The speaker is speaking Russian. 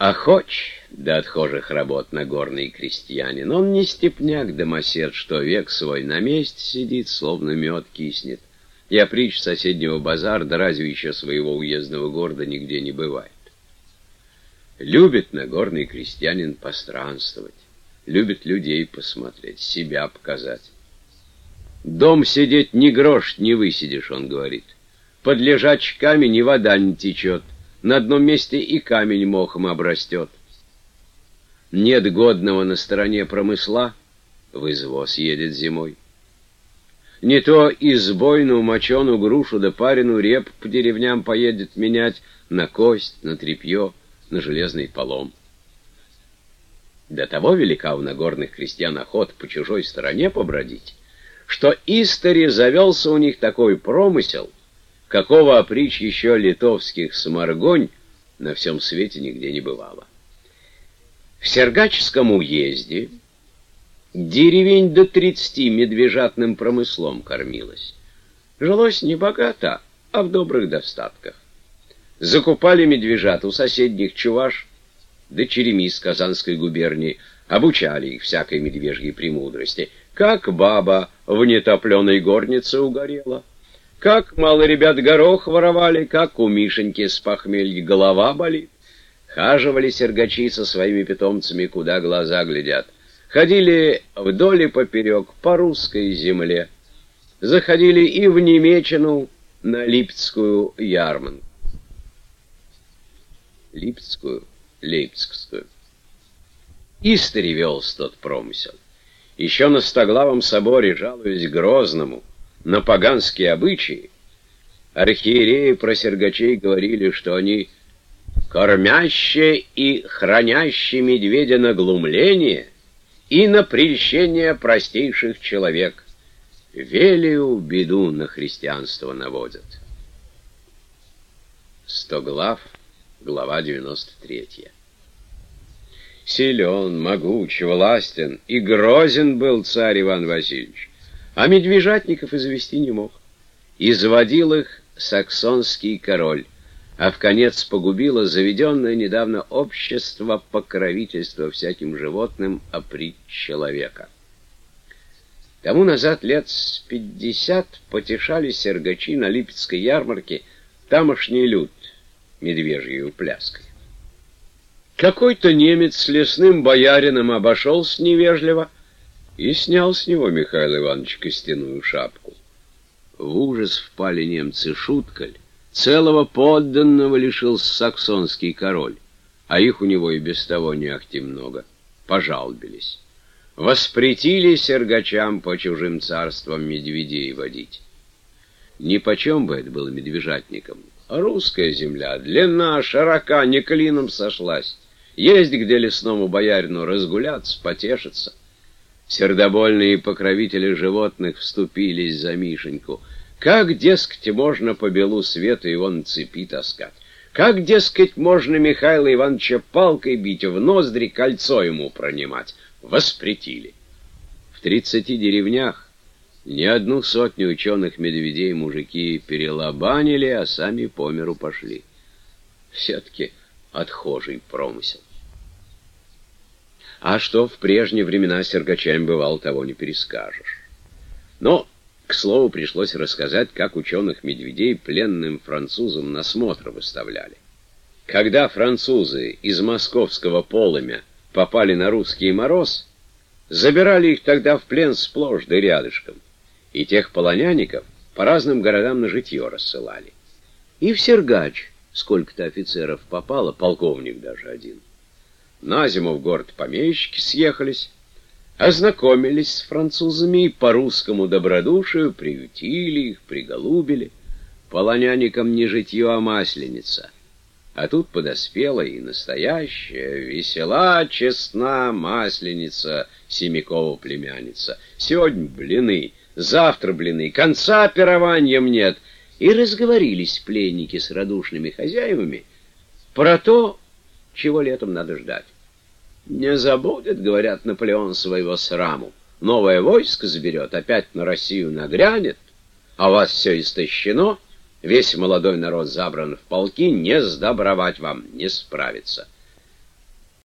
Охоч до отхожих работ на горный крестьянин. Он не степняк домосед, что век свой на месте сидит, словно мед киснет. Я притч соседнего базара, да разве еще своего уездного города нигде не бывает. Любит нагорный крестьянин постранствовать, любит людей посмотреть, себя показать. Дом сидеть ни грош не высидишь, он говорит. Под лежачками ни вода не течет, на одном месте и камень мохом обрастет. Нет годного на стороне промысла, в извоз едет зимой. Не то избойную моченую грушу да парену реп по деревням поедет менять на кость, на тряпье, на железный полом. До того велика у нагорных крестьян охот по чужой стороне побродить, что истори завелся у них такой промысел, какого опричь еще литовских сморгонь на всем свете нигде не бывало. В Сергачском уезде деревень до тридцати медвежатным промыслом кормилась. Жилось не богато, а в добрых достатках. Закупали медвежат у соседних чуваш, да черемис Казанской губернии, обучали их всякой медвежьей премудрости, как баба в нетопленой горнице угорела, как мало ребят горох воровали, как у Мишеньки с похмелья голова болит. Хаживали сергачи со своими питомцами, куда глаза глядят. Ходили вдоль и поперек по русской земле. Заходили и в Немечину на Липецкую ярмарку. Липецкую, Лейпцигскую. Истори велся тот промысел. Еще на Стоглавом соборе, жалуясь Грозному на поганские обычаи, архиереи про сергачей говорили, что они кормящие и хранящие медведя на глумление и на прельщение простейших человек. Велию беду на христианство наводят. Сто глав — Глава 93. Силен, могуч, властен и грозен был царь Иван Васильевич, а медвежатников извести не мог. Изводил их саксонский король, а в конец погубило заведенное недавно общество покровительства всяким животным оприть человека. Тому назад лет с пятьдесят потешали сергачи на Липецкой ярмарке тамошний люд, медвежьей пляской. Какой-то немец с лесным боярином обошелся невежливо и снял с него Михаил Иванович костяную шапку. В ужас впали немцы шуткаль. Целого подданного лишился саксонский король, а их у него и без того не ахти много. Пожалбились. Воспретили сергачам по чужим царствам медведей водить. Ни почем бы это было медвежатникам. Русская земля, длина, широка, не клином сошлась. Есть где лесному боярину разгуляться, потешиться. Сердобольные покровители животных вступились за Мишеньку. Как, дескать, можно по белу свету его на цепи таскать? Как, дескать, можно Михаила Ивановича палкой бить, в ноздри кольцо ему пронимать? Воспретили. В тридцати деревнях ни одну сотню ученых-медведей мужики перелобанили, а сами по миру пошли. Все-таки отхожий промысел. А что в прежние времена сергачами бывало, того не перескажешь. Но, к слову, пришлось рассказать, как ученых-медведей пленным французам на смотр выставляли. Когда французы из московского полымя попали на русский мороз, забирали их тогда в плен сплошь да рядышком и тех полонянников по разным городам на житье рассылали. И в Сергач сколько-то офицеров попало, полковник даже один. На зиму в город помещики съехались, ознакомились с французами и по русскому добродушию приютили их, приголубили. Полонянникам не житье, а масленица. А тут подоспела и настоящая, весела, честна масленица Семякова племянница. Сегодня блины — завтра, блины, конца пированием нет. И разговорились пленники с радушными хозяевами про то, чего летом надо ждать. Не забудет, говорят, Наполеон своего сраму. Новое войско заберет, опять на Россию нагрянет, а у вас все истощено, весь молодой народ забран в полки, не сдобровать вам, не справиться.